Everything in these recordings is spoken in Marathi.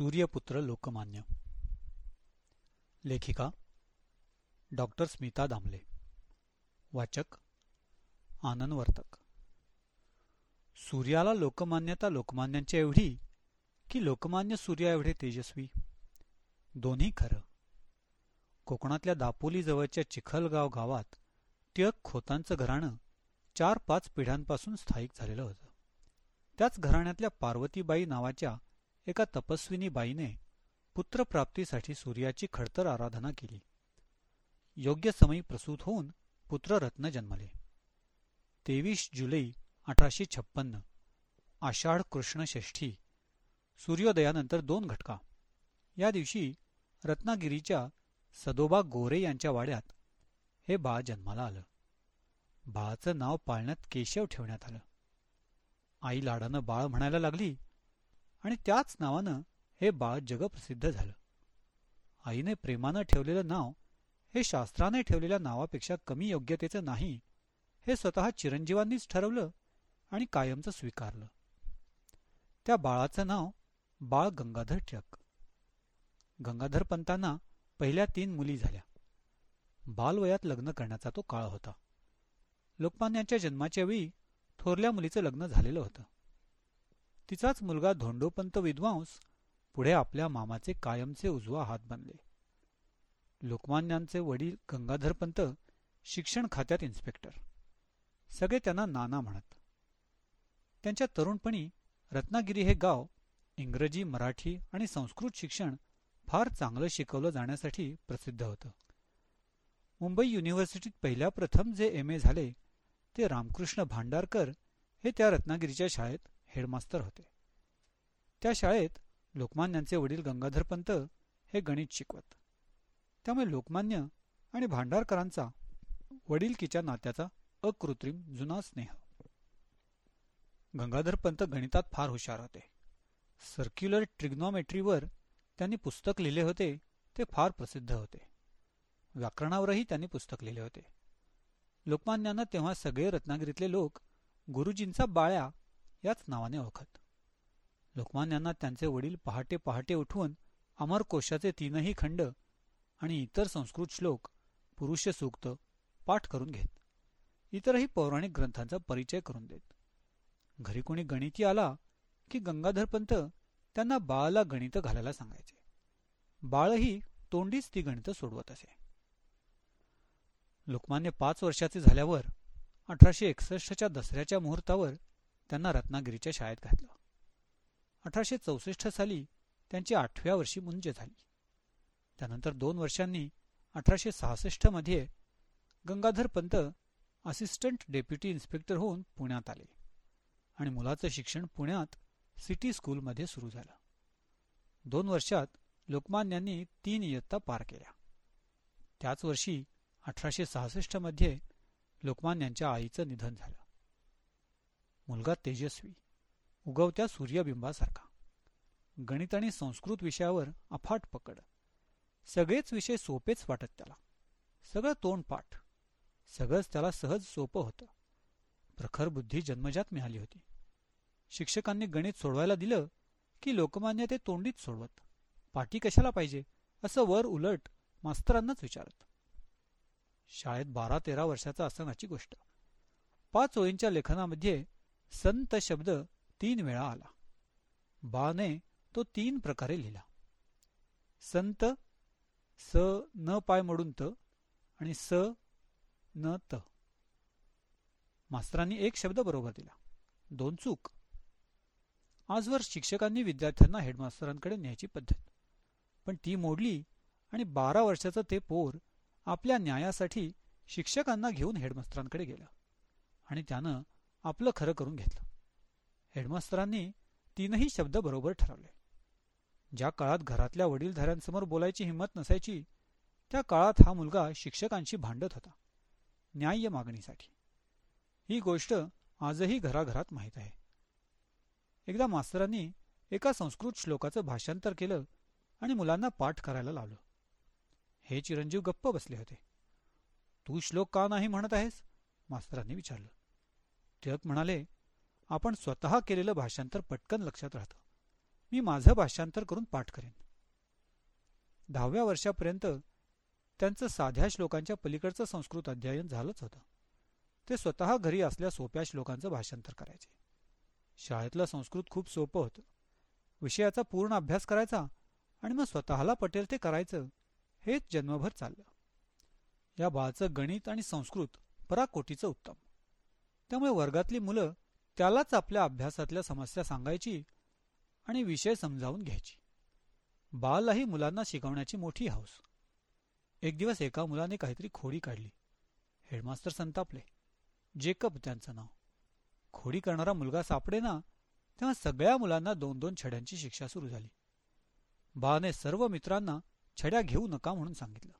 सूर्यपुत्र लोकमान्य. लेखिका डॉक्टर स्मिता दामले. वाचक आनंद वर्तक. सूर्याला लोकमान्यता लोकमान्यांच्या एवढी की लोकमान्य सूर्या एवढे तेजस्वी. दोन्ही खरं. कोकणातल्या दापोली जवळच्या चिखलगाव गावात टिळक खोतांचं घराणं चार पाच पिढ्यांपासून स्थायिक झालेलं होतं. त्याच घराण्यातल्या पार्वतीबाई नावाच्या एका तपस्विनी बाईने पुत्रप्राप्तीसाठी सूर्याची खडतर आराधना केली. योग्य समयी प्रसूत होऊन पुत्ररत्न जन्मले. तेवीस जुलै अठराशे छप्पन्न आषाढ कृष्ण षष्ठी सूर्योदयानंतर दोन घटका. या दिवशी रत्नागिरीच्या सदोबा गोरे यांच्या वाड्यात हे बाळ जन्माला आलं. बाळाचं नाव पाळण्यात केशव ठेवण्यात आलं. आई लाडानं बाळ म्हणायला लागली आणि त्याच नावानं हे बाळ जगप्रसिद्ध झालं. आईने प्रेमानं ठेवलेलं नाव हे शास्त्राने ठेवलेल्या नावापेक्षा कमी योग्यतेचं नाही हे स्वतः चिरंजीवांनीच ठरवलं आणि कायमचं स्वीकारलं. त्या बाळाचं नाव बाळ गंगाधर टिळक. गंगाधर पंतांना पहिल्या तीन मुली झाल्या. बालवयात लग्न करण्याचा तो काळ होता. लोकमान्यांच्या जन्माच्या वेळी थोरल्या मुलीचं लग्न झालेलं होतं. तिचाच मुलगा धोंडोपंत विद्वांस पुढे आपल्या मामाचे कायमचे उजवा हात बनले. लोकमान्यांचे वडील गंगाधरपंत शिक्षण खात्यात इन्स्पेक्टर. सगळे त्यांना नाना म्हणत. त्यांच्या तरुणपणी रत्नागिरी हे गाव इंग्रजी मराठी आणि संस्कृत शिक्षण फार चांगलं शिकवलं जाण्यासाठी प्रसिद्ध होतं. मुंबई युनिव्हर्सिटीत पहिल्या प्रथम जे एम ए झाले ते रामकृष्ण भांडारकर हे त्या रत्नागिरीच्या शाळेत हेडमास्तर होते. त्या शाळेत लोकमान्यांचे वडील गंगाधरपंत हे गणित शिकवत. त्यामुळे लोकमान्य आणि भांडारकरांचा वडीलकीच्या नात्याचा अकृत्रिम जुना स्नेह. गंगाधरपंत गणितात फार हुशार होते. सर्क्युलर ट्रिग्नॉमेट्रीवर त्यांनी पुस्तक लिहिले होते ते फार प्रसिद्ध होते. व्याकरणावरही त्यांनी पुस्तक लिहिले होते. लोकमान्यानं तेव्हा सगळे रत्नागिरीतले लोक गुरुजींचा बाळ्या याच नावाने ओळखत. लोकमान्यांना त्यांचे वडील पहाटे पहाटे उठवून अमरकोशाचे तीनही खंड आणि इतर संस्कृत श्लोक पुरुष सूक्त पाठ करून घेत. इतरही पौराणिक ग्रंथांचा परिचय करून देत. घरी कोणी गणिती आला की गंगाधरपंत त्यांना बाळाला गणित घालायला सांगायचे. बाळही तोंडीच ती गणित सोडवत असे. लोकमान्य पाच वर्षाचे झाल्यावर अठराशे एकसष्टच्या दसऱ्याच्या मुहूर्तावर त्यांना रत्नागिरीच्या शाळेत घातलं. अठराशे चौसष्ट साली त्यांची आठव्या वर्षी मुंज झाली. त्यानंतर दोन वर्षांनी अठराशे सहासष्टमध्ये Gangadhar Pant assistant deputy inspector होऊन पुण्यात आले आणि मुलाचं शिक्षण पुण्यात सिटी स्कूलमध्ये सुरू झालं. दोन वर्षात लोकमान्यांनी तीन इयत्ता पार केल्या. त्याच वर्षी अठराशे सहासष्टमध्ये लोकमान्यांच्या आईचं निधन झालं. मुलगा तेजस्वी उगवत्या सूर्यबिंबासारखा. गणित आणि संस्कृत विषयावर अफाट पकड. सगळेच विषय सोपेच वाटत त्याला. सगळं तोंडपाठ. सगळंच त्याला सहज सोपं होतं. प्रखर बुद्धी जन्मजात मिळाली होती. शिक्षकांनी गणित सोडवायला दिलं की लोकमान्य ते तोंडीत सोडवत. पाठी कशाला पाहिजे? असं वर उलट मास्तरांनाच विचारत. शाळेत बारा तेरा वर्षाचा असतानाची गोष्ट. पाच ओळींच्या लेखनामध्ये संत शब्द तीन वेळा आला. बाने तो तीन प्रकारे लिहिला. संत स न पाय मोडून त आणि स न त. मास्तरांनी एक शब्द बरोबर दिला. दोन चूक. आजवर शिक्षकांनी विद्यार्थ्यांना हेडमास्तरांकडे न्यायची पद्धत. पण ती मोडली आणि बारा वर्षाचं ते पोर आपल्या न्यायासाठी शिक्षकांना घेऊन हेडमास्तरांकडे गेलं. आणि त्यानं आपलं खरं करून घेतलं. हेडमास्तरांनी तीनही शब्द बरोबर ठरवले. ज्या काळात घरातल्या वडीलधाऱ्यांसमोर बोलायची हिंमत नसायची त्या काळात हा मुलगा शिक्षकांशी भांडत होता. न्याय्य मागणीसाठी. ही गोष्ट आजही घराघरात माहीत आहे. एकदा मास्तरांनी एका संस्कृत श्लोकाचं भाषांतर केलं आणि मुलांना पाठ करायला लावलं. हे चिरंजीव गप्प बसले होते. तू श्लोक का नाही म्हणत आहेस? मास्तरांनी विचारलं. टिळक म्हणाले आपण स्वतः केलेलं भाषांतर पटकन लक्षात राहतं. मी माझं भाषांतर करून पाठ करेन. दहाव्या वर्षापर्यंत त्यांचं साध्या श्लोकांच्या पलीकडचं संस्कृत अध्ययन झालंच होतं. ते स्वतः घरी असल्या सोप्या श्लोकांचं भाषांतर करायचे. शाळेतलं संस्कृत खूप सोपं होतं. विषयाचा पूर्ण अभ्यास करायचा आणि मग स्वतःला पटेल ते करायचं हेच जन्मभर चाललं. या बाळचं गणित आणि संस्कृत पराकोटीचं उत्तम. त्यामुळे वर्गातली मुलं त्यालाच आपल्या अभ्यासातल्या समस्या सांगायची आणि विषय समजावून घ्यायची. बाललाही मुलांना शिकवण्याची मोठी हौस एक दिवस एका मुलाने काहीतरी खोडी काढली. हेडमास्तर संतापले. जेकब त्यांचं नाव. खोडी करणारा मुलगा सापडे ना तेव्हा सगळ्या मुलांना दोन दोन छड्यांची शिक्षा सुरू झाली. बाने सर्व मित्रांना छड्या घेऊ नका म्हणून सांगितलं.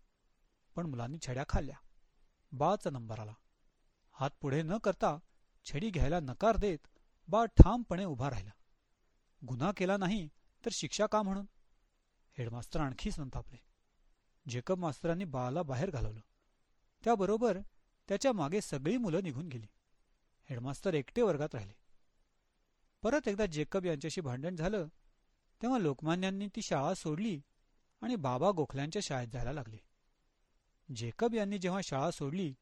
पण मुलांनी छड्या खाल्ल्या. बाचा नंबर आला. हात पुढे न करता छडी घ्यायला नकार देत बा ठामपणे उभा राहिला. गुन्हा केला नाही तर शिक्षा का म्हणून? हेडमास्तर आणखी संतापले. जेकब मास्तरांनी बाळाला बाहेर घालवलं. त्याबरोबर त्याच्यामागे सगळी मुलं निघून गेली. हेडमास्तर एकटे वर्गात राहिले. परत एकदा जेकब यांच्याशी भांडण झालं तेव्हा लोकमान्यांनी ती शाळा सोडली आणि बाबा गोखल्यांच्या शाळेत जायला लागले. जेकब यांनी जेव्हा शाळा सोडली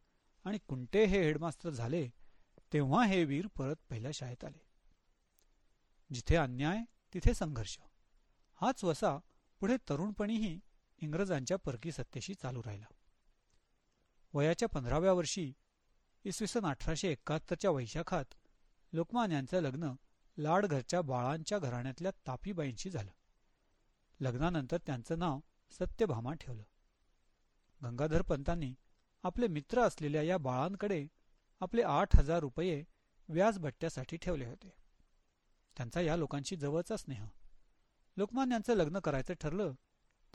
आणि कुंटे हे हेडमास्तर झाले तेव्हा हे वीर परत पहिल्या शाळेत आले. जिथे अन्याय तिथे संघर्ष. हाच वसा पुढे तरुणपणीही इंग्रजांच्या परकी सत्तेशी चालू राहिला. वयाच्या पंधराव्या वर्षी इसवी सन अठराशे एकाहत्तरच्या वैशाखात लोकमान्यांचं लग्न लाडघरच्या बाळांच्या घराण्यातल्या तापीबाईंशी झालं. लग्नानंतर त्यांचं नाव सत्यभामा ठेवलं. गंगाधर पंतांनी आपले मित्र असलेल्या या बाळांकडे आपले आठ हजार रुपये व्याजभट्ट्यासाठी ठेवले होते. त्यांचा या लोकांशी जवळचा स्नेह. लोकमान यांचं लग्न करायचं ठरलं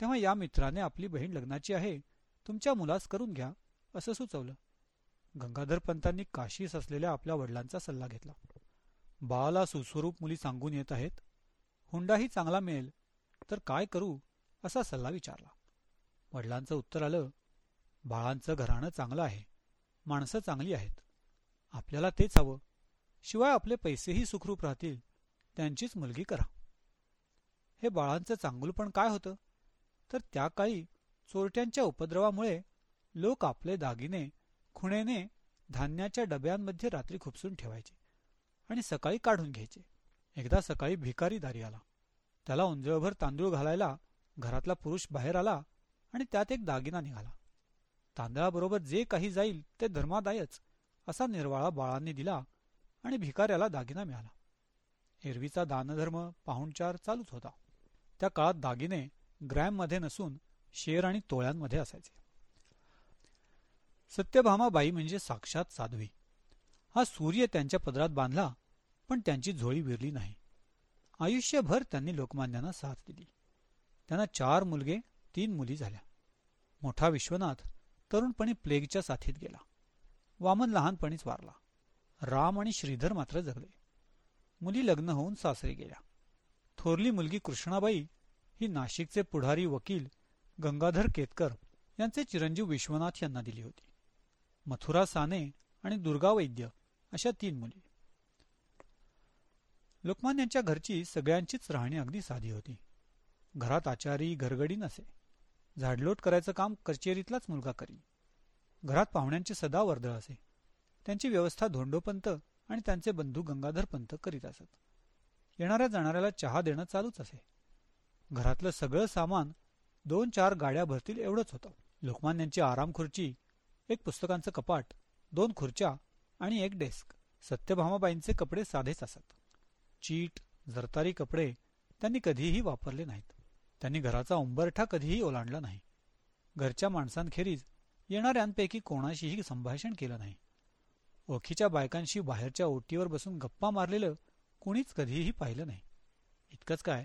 तेव्हा या मित्राने आपली बहीण लग्नाची आहे तुमच्या मुलास करून घ्या असं सुचवलं. गंगाधर पंतांनी काशीस असलेल्या आपल्या वडिलांचा सल्ला घेतला. बाळाला सुस्वरूप मुली सांगून येत आहेत हुंडाही चांगला मिळेल तर काय करू असा सल्ला विचारला. वडिलांचं उत्तर आलं बाळांचं घराणं चांगलं आहे. माणसं चांगली आहेत. आपल्याला तेच हवं. शिवाय आपले पैसेही सुखरूप राहतील. त्यांचीच मुलगी करा. हे बाळांचं चांगुलपण काय होतं? तर त्या काळी चोरट्यांच्या उपद्रवामुळे लोक आपले दागिने खुणेने धान्याच्या डब्यांमध्ये रात्री खुपसून ठेवायचे आणि सकाळी काढून घ्यायचे. एकदा सकाळी भिकारी दारी आला. त्याला उंजळभर तांदूळ घालायला घरातला पुरुष बाहेर आला आणि त्यात एक दागिना निघाला. तांदळाबरोबर जे काही जाईल ते धर्मादायच असा निर्वाळा बाळांनी दिला आणि भिकाऱ्याला दागिना मिळाला. एरवीचा दानधर्म पाहुणचार चालूच होता. त्या काळात दागिने ग्रॅममध्ये नसून शेर आणि तोळ्यांमध्ये असायचे. सत्यभामाबाई म्हणजे साक्षात साध्वी. हा सूर्य त्यांच्या पदरात बांधला पण त्यांची झोळी विरली नाही. आयुष्यभर त्यांनी लोकमान्यांना साथ दिली. त्यांना चार मुलगे तीन मुली झाल्या. मोठा विश्वनाथ तरुणपणी प्लेगच्या साथीत गेला. वामन लहानपणीच वारला. राम आणि श्रीधर मात्र जगले. मुली लग्न होऊन सासरे गेल्या. थोरली मुलगी कृष्णाबाई ही नाशिकचे पुढारी वकील गंगाधर केतकर यांचे चिरंजीव विश्वनाथ यांना दिली होती. मथुरा साने आणि दुर्गा वैद्य अशा तीन मुली. लोकमान्यांच्या घरची सगळ्यांचीच राहणी अगदी साधी होती. घरात आचारी घरगडी नसे. झाडलोट करायचं काम कचेरीतलाच मुलगा करी घरात पाहुण्यांचे सदा वर्दळ असे. त्यांची व्यवस्था धोंडोपंत आणि त्यांचे बंधू गंगाधर पंत करीत असत. येणाऱ्या जाणाऱ्याला चहा देणं चालूच असे. घरातलं सगळं सामान दोन चार गाड्या भरतील एवढंच होतं. लोकमान्यांची आराम खुर्ची एक पुस्तकांचं कपाट दोन खुर्च्या आणि एक डेस्क. सत्यभामाबाईंचे कपडे साधेच असत. चीट जरतारी कपडे त्यांनी कधीही वापरले नाहीत. त्यांनी घराचा उंबरठा कधीही ओलांडला नाही. घरच्या माणसांखेरीज येणाऱ्यांपैकी कोणाशीही संभाषण केलं नाही. ओळखीच्या बायकांशी बाहेरच्या ओटीवर बसून गप्पा मारलेलं कुणीच कधीही पाहिलं नाही. इतकंच काय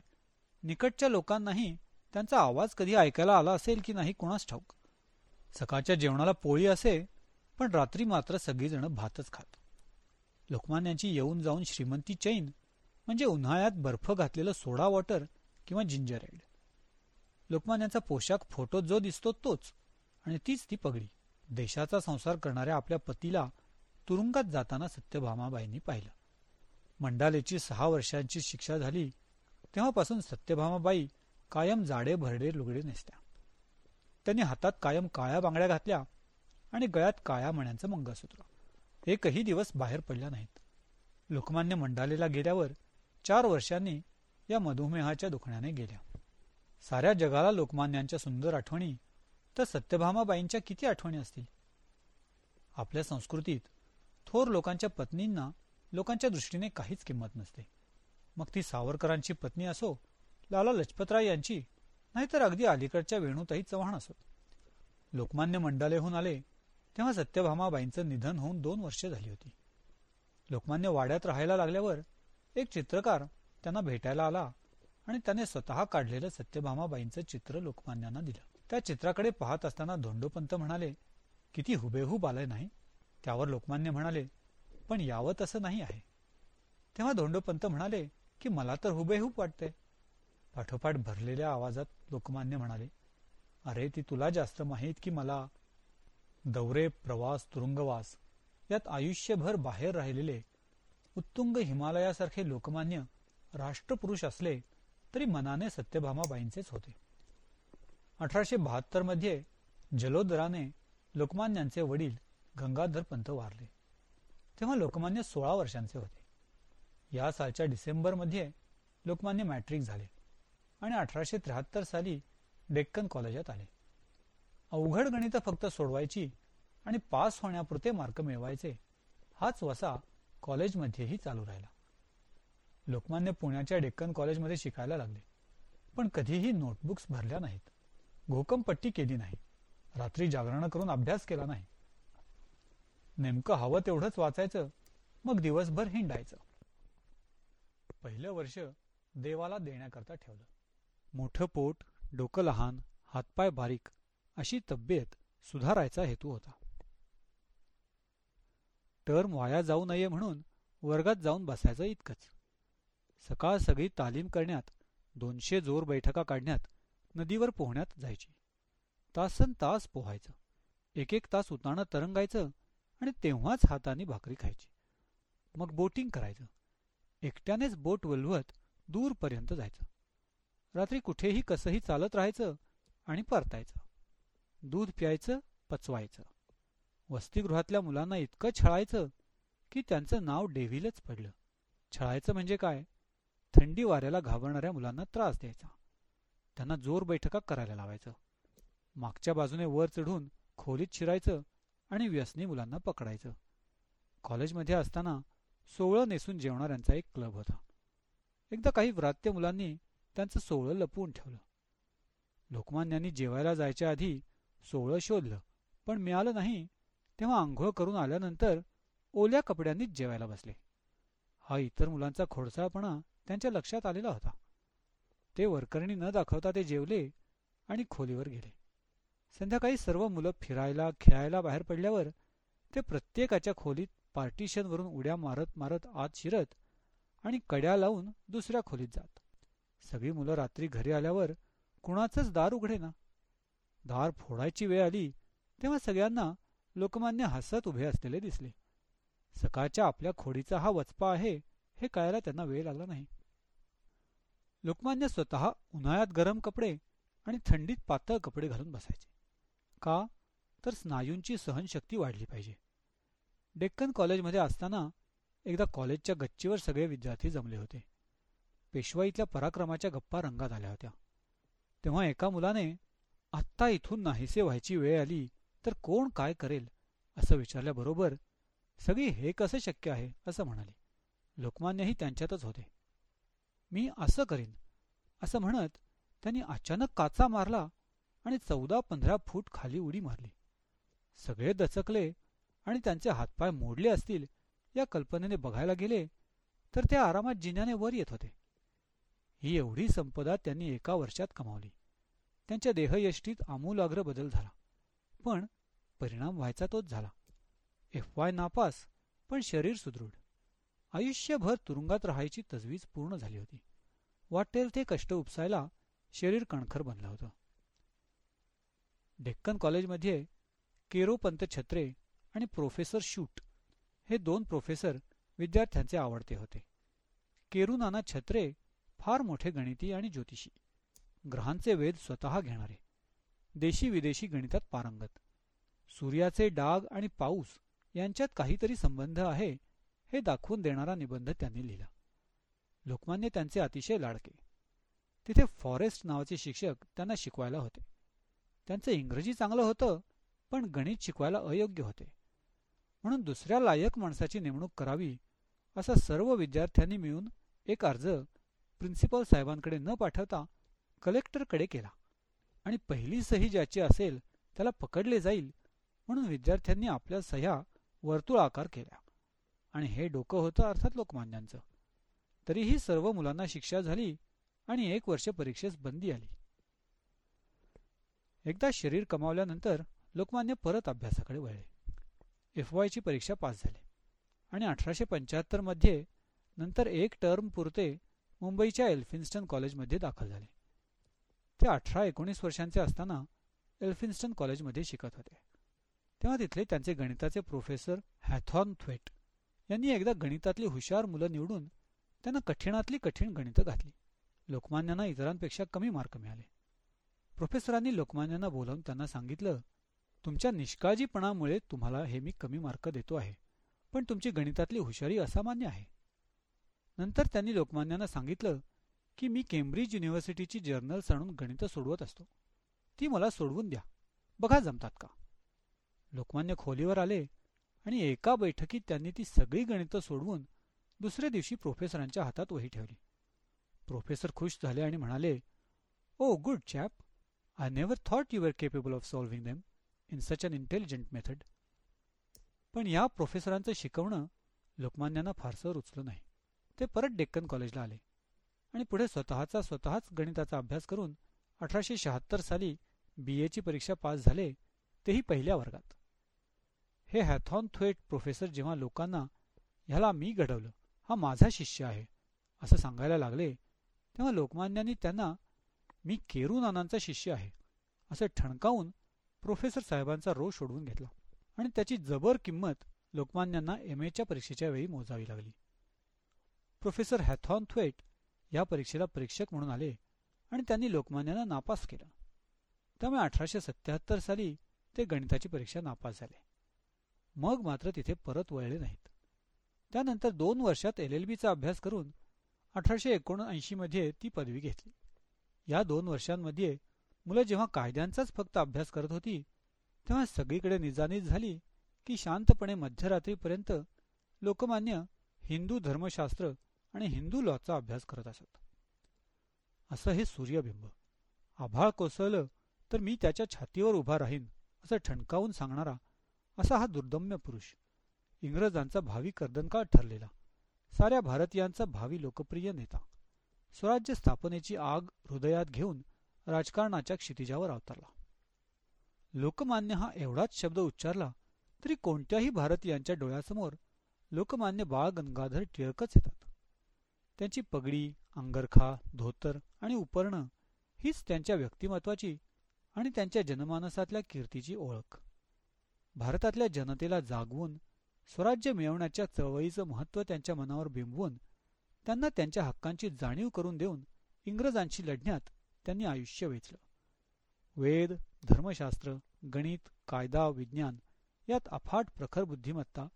निकटच्या लोकांनाही त्यांचा आवाज कधी ऐकायला आला असेल की नाही कुणाच ठाऊक. सकाळच्या जेवणाला पोळी असे पण रात्री मात्र सगळीजण भातच खात. लोकमान्यांची येऊन जाऊन श्रीमंती चैन म्हणजे उन्हाळ्यात बर्फ घातलेलं सोडा वॉटर किंवा जिंजर एड लोकमान्यांचा पोशाख फोटो जो दिसतो तोच. आणि तीच ती पगडी. देशाचा संसार करणाऱ्या आपल्या पतीला तुरुंगात जाताना सत्यभामाबाईंनी पाहिलं. मंडालेची सहा वर्षांची शिक्षा झाली तेव्हापासून सत्यभामाबाई कायम जाडे भरडे लुगडे नेसत्या. त्यांनी हातात कायम काळ्या बांगड्या घातल्या आणि गळ्यात काळ्या मण्यांचं मंगळसूत्र. एकही दिवस बाहेर पडल्या नाहीत. लोकमान्य मंडालेला गेल्यावर चार वर्षांनी या मधुमेहाच्या दुखण्याने गेल्या. साऱ्या जगाला लोकमान्यांच्या सुंदर आठवणी तर सत्यभामाबाईंच्या किती आठवणी असतील? आपल्या संस्कृतीत थोर लोकांच्या पत्नींना लोकांच्या दृष्टीने काहीच किंमत नसते. मग ती सावरकरांची पत्नी असो लाला लजपतराय यांची नाहीतर अगदी अलीकडच्या वेणूताई चव्हाण असो. लोकमान्य मंडालेहून आले तेव्हा सत्यभामाबाईंचं निधन होऊन दोन वर्ष झाली होती. लोकमान्य वाड्यात राहायला लागल्यावर एक चित्रकार त्यांना भेटायला आला. आणि त्याने स्वतः काढलेलं सत्यभामाबाईंचं चित्र लोकमान्यांना दिलं. त्या चित्राकडे पाहत असताना धोंडोपंत म्हणाले किती हुबेहूब आलंय नाही. त्यावर लोकमान्य म्हणाले पण यावं तसं नाही आहे. तेव्हा धोंडोपंत म्हणाले की मला तर हुबेहूब वाटते पाठोपाठ भरलेल्या आवाजात लोकमान्य म्हणाले अरे ती तुला जास्त माहीत की मला दौरे प्रवास तुरुंगवास यात आयुष्यभर बाहेर राहिलेले उत्तुंग हिमालयासारखे लोकमान्य राष्ट्रपुरुष असले तरी मनाने सत्यभामाबाईंचेच होते. अठराशे बहात्तरमध्ये जलोदराने लोकमान्यांचे वडील गंगाधर पंत वारले. तेव्हा लोकमान्य सोळा वर्षांचे होते. या सालच्या डिसेंबरमध्ये लोकमान्य मॅट्रिक झाले आणि अठराशे त्र्याहत्तर साली डेक्कन कॉलेजात आले. अवघड गणित फक्त सोडवायची आणि पास होण्यापुरते मार्क मिळवायचे हाच वसा कॉलेजमध्येही चालू राहिला. लोकमान्य पुण्याच्या डेक्कन कॉलेजमध्ये शिकायला लागले. पण कधीही नोटबुक्स भरल्या नाहीत. घोकमपट्टी केली नाही. रात्री जागरण करून अभ्यास केला नाही. नेमकं हवं तेवढंच वाचायचं मग दिवसभर हिंडायचं. पहिलं वर्ष देवाला देण्याकरता ठेवलं. मोठं पोट डोकं लहान हातपाय बारीक अशी तब्येत सुधारायचा हेतू होता. टर्म वाया जाऊ नये म्हणून वर्गात जाऊन बसायचं इतकंच. सकाळ सगळी तालीम करण्यात दोनशे जोर बैठका काढण्यात नदीवर पोहण्यात जायची. तासन तास पोहायचं. एक एक तास उताणं तरंगायचं आणि तेव्हाच हाताने भाकरी खायची. मग बोटिंग करायचं. एकट्यानेच बोट वलवत दूरपर्यंत जायचं. रात्री कुठेही कसंही चालत राहायचं आणि परतायचं. दूध प्यायचं पचवायचं. वसतिगृहातल्या मुलांना इतकं छळायचं की त्यांचं नाव डेव्हिलच पडलं. छळायचं म्हणजे काय? थंडी वाऱ्याला घाबरणाऱ्या मुलांना त्रास द्यायचा. त्यांना जोर बैठका करायला लावायचं. मागच्या बाजूने वर चढून खोलीत शिरायचं आणि व्यसनी मुलांना पकडायचं. कॉलेजमध्ये असताना सोहळं नेसून जेवणाऱ्यांचा एक क्लब होता. एकदा काही व्रात्य मुलांनी त्यांचं सोहळं लपवून ठेवलं. लोकमान्यांनी जेवायला जायच्या आधी सोहळं शोधलं पण मिळालं नाही तेव्हा आंघोळ करून आल्यानंतर ओल्या कपड्यांनीच जेवायला बसले. हा इतर मुलांचा खोडसाळपणा त्यांच्या लक्षात आलेला होता. ते वरकरणी न दाखवता ते जेवले आणि खोलीवर गेले. संध्याकाळी सर्व मुलं फिरायला खेळायला बाहेर पडल्यावर ते प्रत्येकाच्या खोलीत पार्टिशनवरून उड्या मारत मारत आत शिरत आणि कड्या लावून दुसऱ्या खोलीत जात. सगळी मुलं रात्री घरी आल्यावर कुणाचंच दार उघडे ना. दार फोडायची वेळ आली तेव्हा सगळ्यांना लोकमान्य हसत उभे असलेले दिसले. सकाळच्या आपल्या खोडीचा हा वचपा आहे हे कळायला त्यांना वेळ लागला नाही. लोकमान्य स्वतः उन्हाळ्यात गरम कपडे आणि थंडीत पातळ कपडे घालून बसायचे. का? तर स्नायूंची सहनशक्ती वाढली पाहिजे. डेक्कन कॉलेजमध्ये असताना एकदा कॉलेजच्या गच्चीवर सगळे विद्यार्थी जमले होते. पेशवाईतल्या पराक्रमाच्या गप्पा रंगात आल्या होत्या. तेव्हा एका मुलाने आत्ता इथून नाहीसे व्हायची वेळ आली तर कोण काय करेल? असं विचारल्याबरोबर सगळी हे कसं शक्य आहे? असं म्हणाले. लोकमान्यही त्यांच्यातच होते. मी असं करीन असं म्हणत त्यांनी अचानक काचा मारला आणि चौदा पंधरा फूट खाली उडी मारली. सगळे दचकले आणि त्यांचे हातपाय मोडले असतील या कल्पनेने बघायला गेले तर ते आरामात जिन्याने वर येत होते. ही एवढी संपदा त्यांनी एका वर्षात कमावली. त्यांच्या देहयष्टीत आमूलाग्र बदल झाला. पण परिणाम व्हायचा तोच झाला. एफ वाय नापास पण शरीर सुदृढ. आयुष्यभर तुरुंगात राहायची तजवीज पूर्ण झाली होती. वाटेल ते कष्ट उपसायला शरीर कणखर बनलं होतं. डेक्कन कॉलेजमध्ये केरोपंत छत्रे आणि प्रोफेसर शूट हे दोन प्रोफेसर विद्यार्थ्यांचे आवडते होते. केरू नाना छत्रे फार मोठे गणिती आणि ज्योतिषी. ग्रहांचे वेद स्वतः घेणारे. देशी विदेशी गणितात पारंगत. सूर्याचे डाग आणि पाऊस यांच्यात काहीतरी संबंध आहे हे दाखवून देणारा निबंध त्यांनी लिहिला. लोकमान्य त्यांचे अतिशय लाडके. तिथे फॉरेस्ट नावाचे शिक्षक त्यांना शिकवायला होते. त्यांचं इंग्रजी चांगलं होतं पण गणित शिकवायला अयोग्य होते. म्हणून दुसऱ्या लायक माणसाची नेमणूक करावी असा सर्व विद्यार्थ्यांनी मिळून एक अर्ज प्रिन्सिपल साहेबांकडे न पाठवता कलेक्टरकडे केला. आणि पहिली सही ज्याची असेल त्याला पकडले जाईल म्हणून विद्यार्थ्यांनी आपल्या सह्या वर्तुळ आकार केल्या आणि हे डोकं होतं अर्थात लोकमान्यांचं. तरीही सर्व मुलांना शिक्षा झाली आणि एक वर्ष परीक्षेस बंदी आली. एकदा शरीर कमावल्यानंतर लोकमान्य परत अभ्यासाकडे वळले. एफ वायची परीक्षा पास झाली. आणि अठराशे पंच्याहत्तरमध्ये नंतर एक टर्म पुरते मुंबईच्या एल्फिन्स्टन कॉलेजमध्ये दाखल झाले. ते अठरा एकोणीस वर्षांचे असताना एल्फिन्स्टन कॉलेजमध्ये शिकत होते. तेव्हा तिथले त्यांचे गणिताचे प्रोफेसर हॅथॉन थ्वेट यांनी एकदा गणितातली हुशार मुलं निवडून त्यांना कठीणातली कठीण गणितं घातली. लोकमान्यांना इतरांपेक्षा कमी मार्क मिळाले. प्रोफेसरांनी लोकमान्यांना बोलावून त्यांना सांगितलं तुमच्या निष्काळजीपणामुळे तुम्हाला हे मी कमी मार्क देतो आहे पण तुमची गणितातली हुशारी असामान्य आहे. नंतर त्यांनी लोकमान्यांना सांगितलं की मी केम्ब्रिज युनिव्हर्सिटीची जर्नल्स आणून गणितं सोडवत असतो. ती मला सोडवून द्या. बघा जमतात का? लोकमान्य खोलीवर आले आणि एका बैठकीत त्यांनी ती सगळी गणितं सोडवून दुसऱ्या दिवशी प्रोफेसरांच्या हातात वही ठेवली. प्रोफेसर खुश झाले आणि म्हणाले ओ good chap. I never thought you are capable of solving them in such an intelligent method पण या प्रोफेसरांचं शिकवणं लोकमान्यांना फारसं रुचलं नाही. ते परत डेक्कन कॉलेजला आले आणि पुढे स्वतःचा स्वतःच गणिताचा अभ्यास करून अठराशे शहात्तर साली बी एची परीक्षा पास झाले तेही पहिल्या वर्गात. हे हॅथॉन थ्वेट प्रोफेसर जेव्हा लोकांना ह्याला मी घडवलं हा माझा शिष्य आहे असं सांगायला लागले तेव्हा लोकमान्यांनी त्यांना मी केरू नानांचा शिष्य आहे असं ठणकावून प्रोफेसर साहेबांचा रोष सोडवून घेतला आणि त्याची जबर किंमत लोकमान्यांना एम एच्या परीक्षेच्या वेळी मोजावी लागली. प्रोफेसर हॅथॉन थ्वेट या परीक्षेला परीक्षक म्हणून आले आणि त्यांनी लोकमान्यांना नापास केलं. त्यामुळे अठराशे सत्याहत्तर साली ते गणिताची परीक्षा नापास झाले. मग मात्र तिथे परत वळले नाहीत. त्यानंतर दोन वर्षात एल एल बीचा अभ्यास करून अठराशे एकोणऐंशी मध्ये ती पदवी घेतली. या दोन वर्षांमध्ये मुलं जेव्हा कायद्यांचाच फक्त अभ्यास करत होती तेव्हा सगळीकडे निजानीज झाली की शांतपणे मध्यरात्रीपर्यंत लोकमान्य हिंदू धर्मशास्त्र आणि हिंदू लॉचा अभ्यास करत असत. असं हे सूर्यबिंब. आभाळ कोसळलं तर मी त्याच्या छातीवर उभा राहीन असं ठणकावून सांगणारा असा हा दुर्दम्य पुरुष. इंग्रजांचा भावी कर्दनकाळ ठरलेला. साऱ्या भारतीयांचा भावी लोकप्रिय नेता. स्वराज्य स्थापनेची आग हृदयात घेऊन राजकारणाच्या क्षितिजावर अवतरला. लोकमान्य हा एवढाच शब्द उच्चारला तरी कोणत्याही भारतीयांच्या डोळ्यासमोर लोकमान्य बाळ गंगाधर टिळकच येतात. त्यांची पगडी अंगरखा धोतर आणि उपर्ण हीच त्यांच्या व्यक्तिमत्वाची आणि त्यांच्या जनमानसातल्या कीर्तीची ओळख. भारतातल्या जनतेला जागवून स्वराज्य मिळवण्याच्या चळवळीचं महत्त्व त्यांच्या मनावर बिंबवून त्यांना त्यांच्या हक्कांची जाणीव करून देऊन इंग्रजांशी लढण्यात त्यांनी आयुष्य वेचलं. वेद धर्मशास्त्र गणित कायदा विज्ञान यात अफाट प्रखर बुद्धिमत्ता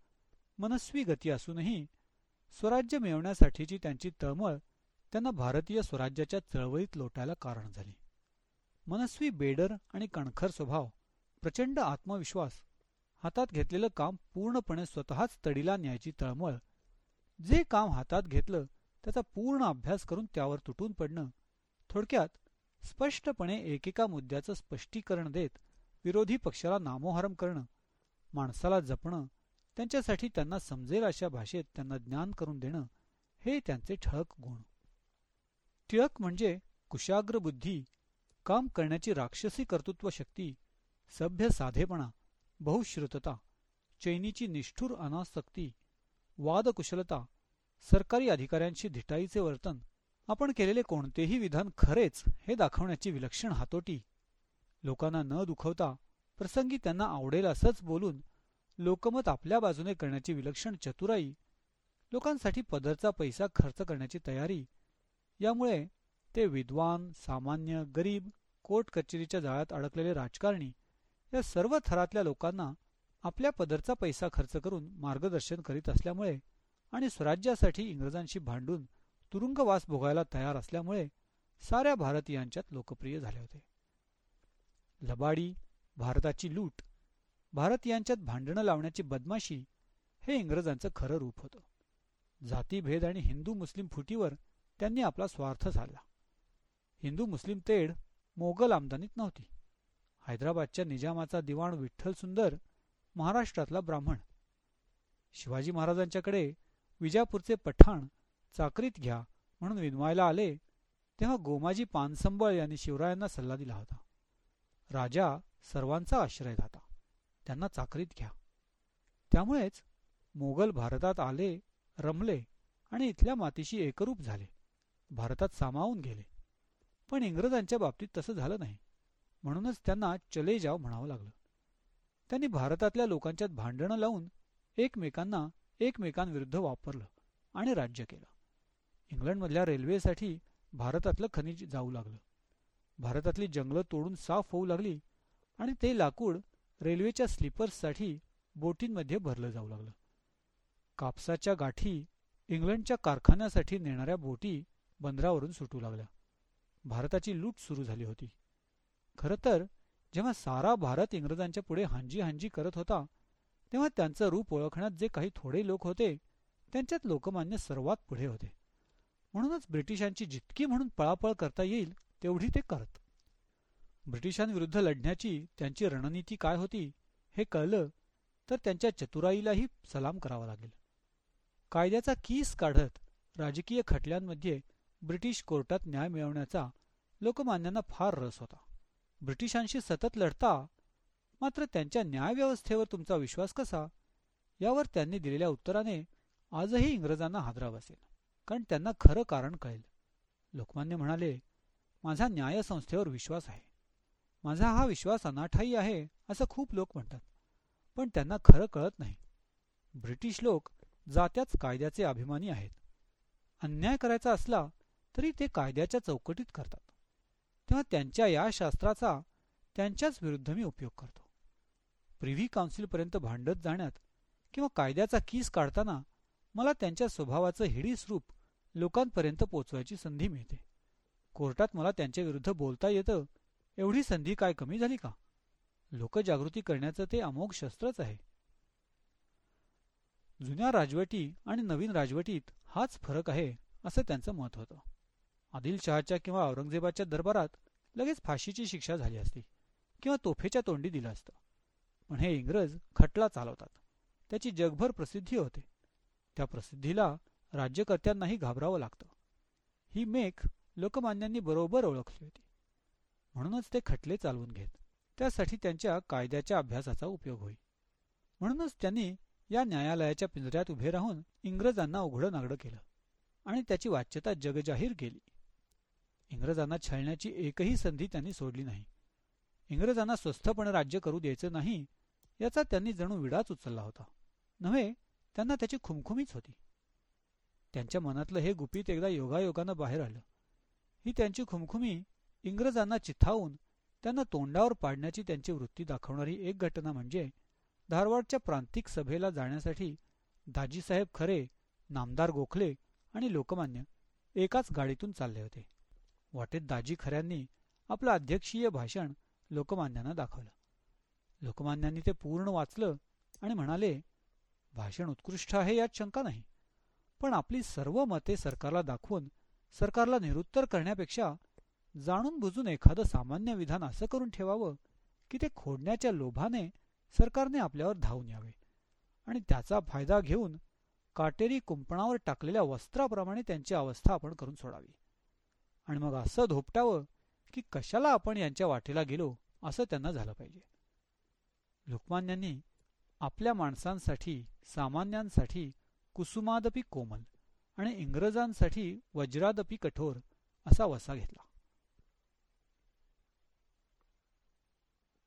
मनस्वी गती असूनही स्वराज्य मिळवण्यासाठीची त्यांची तळमळ त्यांना भारतीय स्वराज्याच्या चळवळीत लोटायला कारण झाली. मनस्वी बेडर आणि कणखर स्वभाव प्रचंड आत्मविश्वास हातात घेतलेलं काम पूर्णपणे स्वतःच तडीला न्यायची तळमळ. जे काम हातात घेतलं त्याचा पूर्ण अभ्यास करून त्यावर तुटून पडणं. थोडक्यात स्पष्टपणे एकेका मुद्द्याचं स्पष्टीकरण देत विरोधी पक्षाला नामोहरम करणं माणसाला जपणं त्यांच्यासाठी त्यांना समजेल अशा भाषेत त्यांना ज्ञान करून देणं हे त्यांचे ठळक गुण. टिळक म्हणजे कुशाग्र बुद्धी काम करण्याची राक्षसी कर्तृत्व शक्ती सभ्य साधेपणा बहुश्रुतता चैनीची निष्ठुर अनासक्ती वादकुशलता सरकारी अधिकाऱ्यांशी धिटाईचे वर्तन आपण केलेले कोणतेही विधान खरेच हे दाखवण्याची विलक्षण हातोटी. लोकांना न दुखवता प्रसंगी त्यांना आवडेल असंच बोलून लोकमत आपल्या बाजूने करण्याची विलक्षण चतुराई लोकांसाठी पदरचा पैसा खर्च करण्याची तयारी यामुळे ते विद्वान सामान्य गरीब कोर्ट कचेरीच्या जाळ्यात अडकलेले राजकारणी या सर्व थरातल्या लोकांना आपल्या पदरचा पैसा खर्च करून मार्गदर्शन करीत असल्यामुळे आणि स्वराज्यासाठी इंग्रजांशी भांडून तुरुंगवास भोगायला तयार असल्यामुळे साऱ्या भारतीयांच्यात लोकप्रिय झाले होते. लबाडी भारताची लूट भारतीयांच्यात भांडणं लावण्याची बदमाशी हे इंग्रजांचं खरं रूप होतं. जातीभेद आणि हिंदू मुस्लिम फुटीवर त्यांनी आपला स्वार्थ साधला. हिंदू मुस्लिम तेढ मोगल आमदानीत नव्हती. हैदराबादच्या निजामाचा दिवाण विठ्ठल सुंदर महाराष्ट्रातला ब्राह्मण. शिवाजी महाराजांच्याकडे विजापूरचे पठाण चाकरीत घ्या म्हणून विनवायला आले तेव्हा गोमाजी पानसंबळ यांनी शिवरायांना सल्ला दिला होता. राजा सर्वांचा आश्रयदाता त्यांना चाकरीत घ्या. त्यामुळेच मोगल भारतात आले रमले आणि इथल्या मातीशी एकरूप झाले. भारतात सामावून गेले. पण इंग्रजांच्या बाबतीत तसं झालं नाही. म्हणूनच त्यांना चले जाव म्हणावं लागलं. त्यांनी भारतातल्या लोकांच्यात भांडणं लावून एकमेकांना एकमेकांविरुद्ध वापरलं आणि राज्य केलं. इंग्लंडमधल्या रेल्वेसाठी भारतातलं खनिज जाऊ लागलं. भारतातली जंगलं तोडून साफ होऊ लागली आणि ते लाकूड रेल्वेच्या स्लीपर्ससाठी बोटींमध्ये भरलं जाऊ लागलं. कापसाच्या गाठी इंग्लंडच्या कारखान्यासाठी नेणाऱ्या बोटी बंदरावरून सुटू लागल्या. भारताची लूट सुरू झाली होती. खरं तर जेव्हा सारा भारत इंग्रजांच्या पुढे हांजी हांजी करत होता तेव्हा त्यांचं रूप ओळखण्यात जे काही थोडे लोक होते त्यांच्यात लोकमान्य सर्वात पुढे होते. म्हणूनच ब्रिटिशांची जितकी म्हणून पळापळ करता येईल तेवढी ते करत. ब्रिटिशांविरुद्ध लढण्याची त्यांची रणनीती काय होती हे कळलं तर त्यांच्या चतुराईलाही सलाम करावा लागेल. कायद्याचा कीस काढत राजकीय खटल्यांमध्ये ब्रिटिश कोर्टात न्याय मिळवण्याचा लोकमान्यांना फार रस होता. ब्रिटिशांशी सतत लढता मात्र त्यांच्या न्यायव्यवस्थेवर तुमचा विश्वास कसा? यावर त्यांनी दिलेल्या उत्तराने आजही इंग्रजांना हादरा बसेल कारण त्यांना खरं कारण कळेल. लोकमान्य म्हणाले माझा न्यायसंस्थेवर विश्वास आहे. माझा हा विश्वास अनाठाई आहे असं खूप लोक म्हणतात. पण त्यांना खरं कळत नाही. ब्रिटिश लोक जात्याच कायद्याचे अभिमानी आहेत. अन्याय करायचा असला तरी ते कायद्याच्या चौकटीत करतात. तेव्हा त्यांच्या या शास्त्राचा त्यांच्याच विरुद्ध मी उपयोग करतो. प्रिव्ही काउन्सिलपर्यंत भांडत जाण्यात किंवा कायद्याचा कीस काढताना मला त्यांच्या स्वभावाचं हिडीस रूप लोकांपर्यंत पोचवायची संधी मिळते. कोर्टात मला त्यांच्या विरुद्ध बोलता येतं एवढी संधी काय कमी झाली का? लोकजागृती करण्याचं ते अमोघ शस्त्रच आहे. जुन्या राजवटी आणि नवीन राजवटीत हाच फरक आहे असं त्यांचं मत होतं. आदिलशहाच्या किंवा औरंगजेबाच्या दरबारात लगेच फाशीची शिक्षा झाली असती किंवा तोफेच्या तोंडी दिलं असतं. पण हे इंग्रज खटला चालवतात. त्याची जगभर प्रसिद्धी होते. त्या प्रसिद्धीला राज्यकर्त्यांनाही घाबरावं लागतं. ही मेख लोकमान्यांनी बरोबर ओळखली होती. म्हणूनच ते खटले चालवून घेत. त्यासाठी त्यांच्या कायद्याच्या अभ्यासाचा उपयोग होई. म्हणूनच त्यांनी या न्यायालयाच्या पिंजऱ्यात उभे राहून इंग्रजांना उघडं नागडं केलं आणि त्याची वाच्यता जगजाहीर केली. इंग्रजांना छळण्याची एकही संधी त्यांनी सोडली नाही. इंग्रजांना स्वस्थपणे राज्य करू द्यायचं नाही याचा त्यांनी जणू विडाच उचलला होता. नव्हे त्यांना त्याची खुमखुमीच होती. त्यांच्या मनातलं हे गुपित एकदा योगायोगानं बाहेर आलं. ही त्यांची खुमखुमी इंग्रजांना चिथावून त्यांना तोंडावर पाडण्याची त्यांची वृत्ती दाखवणारी एक घटना म्हणजे धारवाडच्या प्रांतिक सभेला जाण्यासाठी दाजीसाहेब खरे नामदार गोखले आणि लोकमान्य एकाच गाडीतून चालले होते. वाटेत दाजी खऱ्यांनी आपलं अध्यक्षीय भाषण लोकमान्यांना दाखवलं. लोकमान्यांनी ते पूर्ण वाचलं आणि म्हणाले भाषण उत्कृष्ट आहे यात शंका नाही. पण आपली सर्व मते सरकारला दाखवून सरकारला निरुत्तर करण्यापेक्षा जाणून बुजून एखादं सामान्य विधान असं करून ठेवावं की ते खोडण्याच्या लोभाने सरकारने आपल्यावर धावून यावे. आणि त्याचा फायदा घेऊन काटेरी कुंपणावर टाकलेल्या वस्त्राप्रमाणे त्यांची अवस्था आपण करून सोडावी. आणि मग असं धोपटावं की कशाला आपण यांच्या वाटेला गेलो असं त्यांना झालं पाहिजे. लोकमान्यांनी आपल्या माणसांसाठी सामान्यांसाठी कुसुमादपी कोमल आणि इंग्रजांसाठी वज्रादपी कठोर असा वसा घेतला.